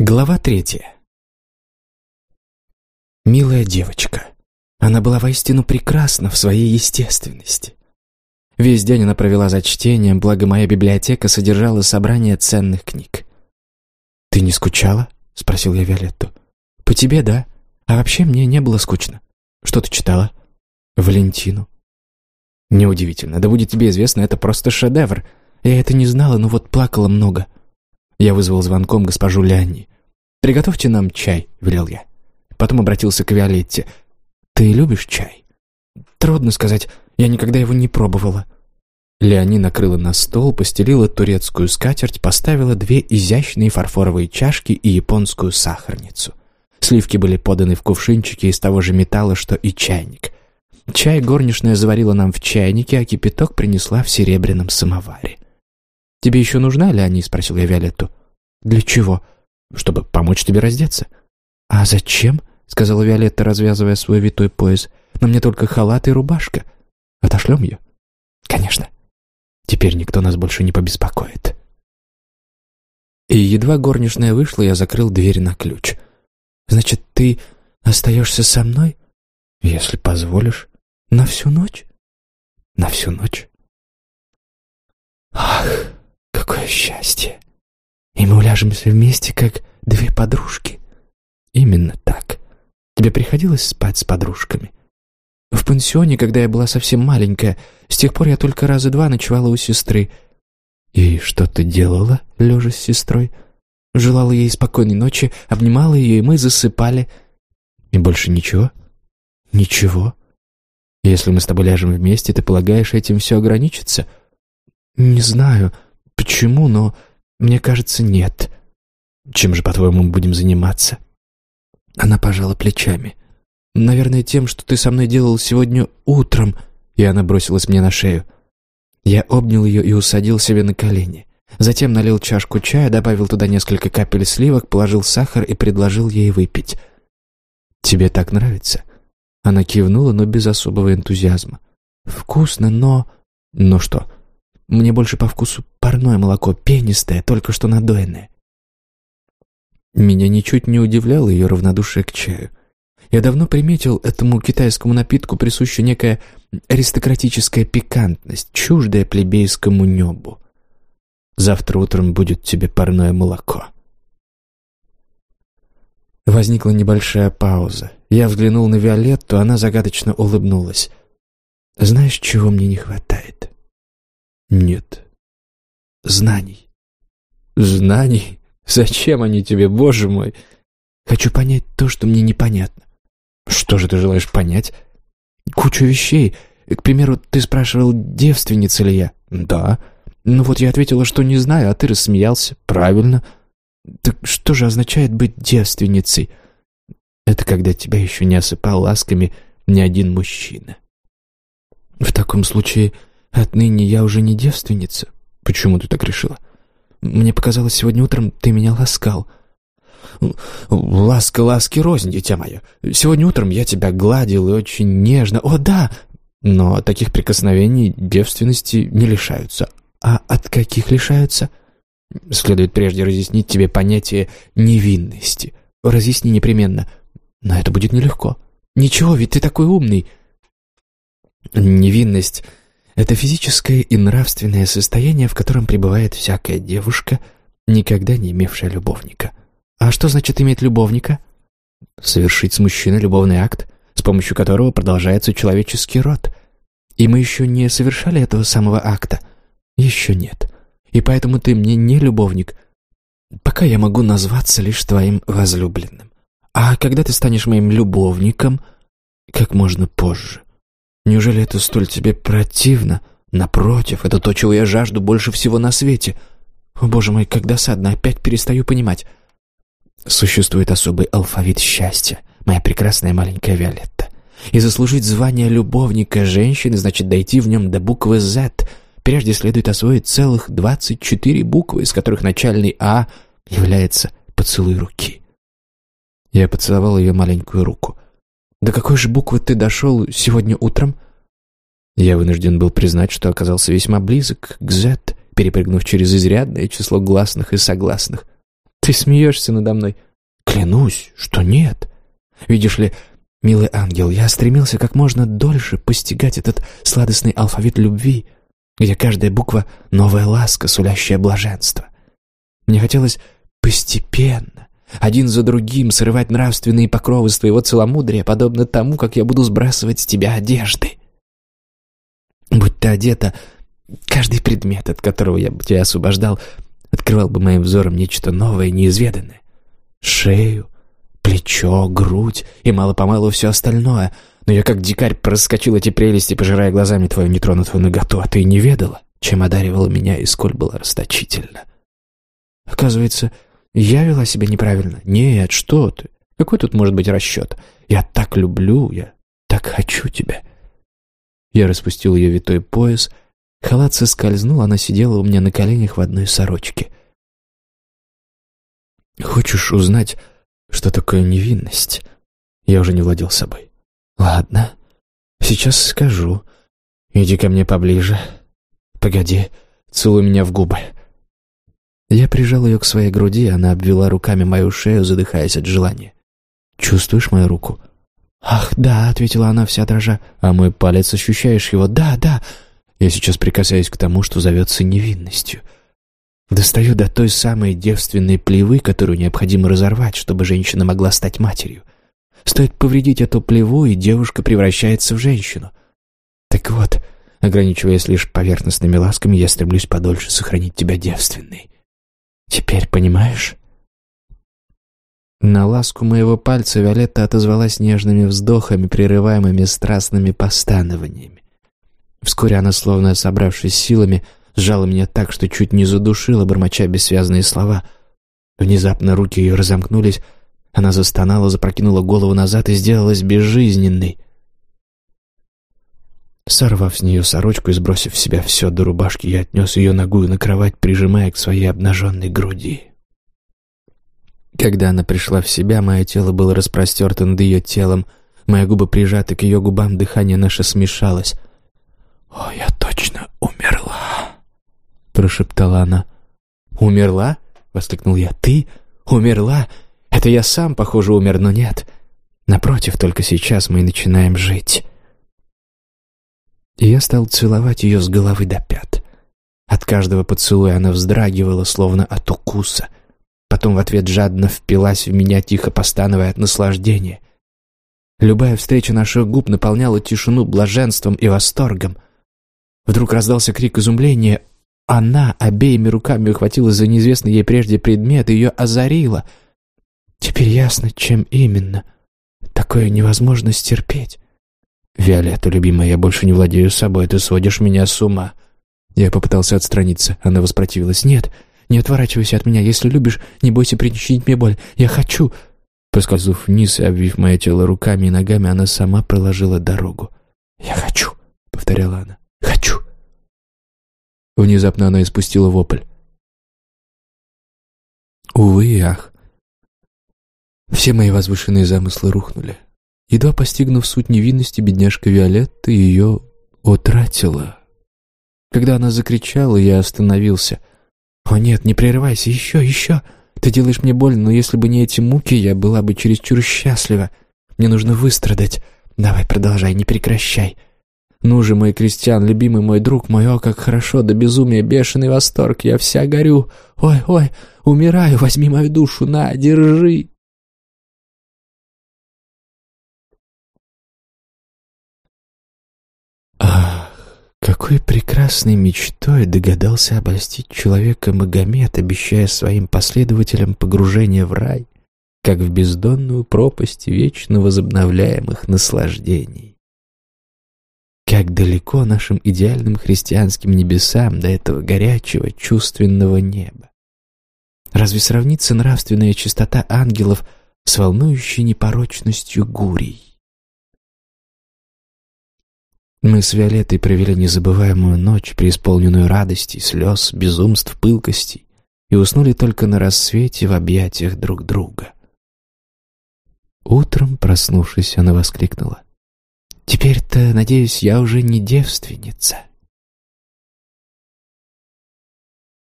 Глава третья. Милая девочка. Она была воистину прекрасна в своей естественности. Весь день она провела за чтением, благо моя библиотека содержала собрание ценных книг. «Ты не скучала?» — спросил я Виолетту. «По тебе, да. А вообще мне не было скучно. Что ты читала?» «Валентину». «Неудивительно. Да будет тебе известно, это просто шедевр. Я это не знала, но вот плакала много». Я вызвал звонком госпожу Леони. «Приготовьте нам чай», — велел я. Потом обратился к Виолетте. «Ты любишь чай?» «Трудно сказать. Я никогда его не пробовала». Леони накрыла на стол, постелила турецкую скатерть, поставила две изящные фарфоровые чашки и японскую сахарницу. Сливки были поданы в кувшинчике из того же металла, что и чайник. Чай горничная заварила нам в чайнике, а кипяток принесла в серебряном самоваре. «Тебе еще нужна, Леони?» — спросил я Виолетту. «Для чего?» «Чтобы помочь тебе раздеться». «А зачем?» — сказала Виолетта, развязывая свой витой пояс. «На мне только халат и рубашка. Отошлем ее?» «Конечно. Теперь никто нас больше не побеспокоит». И едва горничная вышла, я закрыл дверь на ключ. «Значит, ты остаешься со мной?» «Если позволишь. На всю ночь?» «На всю ночь». «Ах!» Какое счастье! И мы уляжемся вместе, как две подружки. Именно так. Тебе приходилось спать с подружками? В пансионе, когда я была совсем маленькая, с тех пор я только раза два ночевала у сестры. И что ты делала, лежа с сестрой? Желала ей спокойной ночи, обнимала ее, и мы засыпали. И больше ничего? Ничего. Если мы с тобой ляжем вместе, ты полагаешь, этим все ограничится? Не знаю. Почему, но мне кажется, нет. Чем же, по-твоему, мы будем заниматься? Она пожала плечами. Наверное, тем, что ты со мной делал сегодня утром. И она бросилась мне на шею. Я обнял ее и усадил себе на колени. Затем налил чашку чая, добавил туда несколько капель сливок, положил сахар и предложил ей выпить. «Тебе так нравится?» Она кивнула, но без особого энтузиазма. «Вкусно, но...» «Ну что?» Мне больше по вкусу парное молоко, пенистое, только что надоенное. Меня ничуть не удивляло ее равнодушие к чаю. Я давно приметил этому китайскому напитку присуща некая аристократическая пикантность, чуждая плебейскому небу. Завтра утром будет тебе парное молоко. Возникла небольшая пауза. Я взглянул на Виолетту, она загадочно улыбнулась. «Знаешь, чего мне не хватает?» Нет. Знаний. Знаний? Зачем они тебе, боже мой? Хочу понять то, что мне непонятно. Что же ты желаешь понять? Кучу вещей. К примеру, ты спрашивал, девственница ли я? Да. Ну вот я ответила, что не знаю, а ты рассмеялся. Правильно. Так что же означает быть девственницей? Это когда тебя еще не осыпал ласками ни один мужчина. В таком случае Отныне я уже не девственница. Почему ты так решила? Мне показалось, сегодня утром ты меня ласкал. Ласка, ласки рознь, дитя мое. Сегодня утром я тебя гладил и очень нежно. О, да! Но таких прикосновений девственности не лишаются. А от каких лишаются? Следует прежде разъяснить тебе понятие невинности. Разъясни непременно. Но это будет нелегко. Ничего, ведь ты такой умный. Невинность это физическое и нравственное состояние, в котором пребывает всякая девушка, никогда не имевшая любовника. А что значит иметь любовника? Совершить с мужчиной любовный акт, с помощью которого продолжается человеческий род. И мы еще не совершали этого самого акта. Еще нет. И поэтому ты мне не любовник. Пока я могу назваться лишь твоим возлюбленным. А когда ты станешь моим любовником, как можно позже. Неужели это столь тебе противно? Напротив, это то, чего я жажду больше всего на свете. О, боже мой, как досадно, опять перестаю понимать. Существует особый алфавит счастья, моя прекрасная маленькая Виолетта. И заслужить звание любовника женщины значит дойти в нем до буквы «З». Прежде следует освоить целых двадцать четыре буквы, из которых начальный «А» является поцелуй руки. Я поцеловал ее маленькую руку. До какой же буквы ты дошел сегодня утром? Я вынужден был признать, что оказался весьма близок к «Z», перепрыгнув через изрядное число гласных и согласных. Ты смеешься надо мной. Клянусь, что нет. Видишь ли, милый ангел, я стремился как можно дольше постигать этот сладостный алфавит любви, где каждая буква — новая ласка, сулящая блаженство. Мне хотелось постепенно, один за другим, срывать нравственные покровы с твоего целомудрия, подобно тому, как я буду сбрасывать с тебя одежды. Будь ты одета, каждый предмет, от которого я бы тебя освобождал, открывал бы моим взором нечто новое, неизведанное. Шею, плечо, грудь и мало-помалу все остальное. Но я как дикарь проскочил эти прелести, пожирая глазами твою нетронутую наготу, а ты не ведала, чем одаривала меня и сколь была расточительна. Оказывается, я вела себя неправильно. Нет, что ты? Какой тут может быть расчет? Я так люблю, я так хочу тебя. Я распустил ее витой пояс, халат соскользнул, она сидела у меня на коленях в одной сорочке. Хочешь узнать, что такое невинность? Я уже не владел собой. Ладно, сейчас скажу. Иди ко мне поближе. Погоди, целуй меня в губы. Я прижал ее к своей груди, она обвела руками мою шею, задыхаясь от желания. «Чувствуешь мою руку?» «Ах, да», — ответила она вся дрожа. «А мой палец ощущаешь его?» «Да, да». Я сейчас прикасаюсь к тому, что зовется невинностью. Достаю до той самой девственной плевы, которую необходимо разорвать, чтобы женщина могла стать матерью. Стоит повредить эту плеву, и девушка превращается в женщину. Так вот, ограничиваясь лишь поверхностными ласками, я стремлюсь подольше сохранить тебя девственной. Теперь понимаешь? На ласку моего пальца Виолетта отозвалась нежными вздохами, прерываемыми страстными постанованиями. Вскоре она, словно собравшись силами, сжала меня так, что чуть не задушила, бормоча бессвязные слова. Внезапно руки ее разомкнулись, она застонала, запрокинула голову назад и сделалась безжизненной. Сорвав с нее сорочку и сбросив в себя все до рубашки, я отнес ее ногую на кровать, прижимая к своей обнаженной груди. Когда она пришла в себя, мое тело было распростерто над ее телом, мои губы прижаты к ее губам, дыхание наше смешалось. «О, я точно умерла!» — прошептала она. «Умерла?» — воскликнул я. «Ты умерла? Это я сам, похоже, умер, но нет. Напротив, только сейчас мы и начинаем жить». И я стал целовать ее с головы до пят. От каждого поцелуя она вздрагивала, словно от укуса. Потом в ответ жадно впилась в меня, тихо постановая от наслаждения. Любая встреча наших губ наполняла тишину блаженством и восторгом. Вдруг раздался крик изумления. Она обеими руками ухватилась за неизвестный ей прежде предмет и ее озарила. Теперь ясно, чем именно. Такое невозможно стерпеть. «Виолетта, любимая, я больше не владею собой, ты сводишь меня с ума». Я попытался отстраниться, она воспротивилась. «Нет, не отворачивайся от меня, если любишь, не бойся причинить мне боль, я хочу». Поскользнув вниз и обвив мое тело руками и ногами, она сама проложила дорогу. «Я хочу», — повторяла она, — «хочу». Внезапно она испустила вопль. Увы и ах. Все мои возвышенные замыслы рухнули. Едва постигнув суть невинности, бедняжка Виолетта ее утратила. Когда она закричала, я остановился. «О нет, не прерывайся, еще, еще! Ты делаешь мне больно, но если бы не эти муки, я была бы чересчур счастлива. Мне нужно выстрадать. Давай, продолжай, не прекращай. Ну же, мой крестьян, любимый мой друг мой, о, как хорошо, до безумия, бешеный восторг, я вся горю. Ой, ой, умираю, возьми мою душу, на, держи!» Какой прекрасной мечтой догадался обольстить человека Магомед, обещая своим последователям погружение в рай, как в бездонную пропасть вечно возобновляемых наслаждений. Как далеко нашим идеальным христианским небесам до этого горячего, чувственного неба. Разве сравнится нравственная чистота ангелов с волнующей непорочностью гурий? Мы с Виолеттой провели незабываемую ночь, преисполненную радости, слез, безумств, пылкостей, и уснули только на рассвете в объятиях друг друга. Утром, проснувшись, она воскликнула. «Теперь-то, надеюсь, я уже не девственница».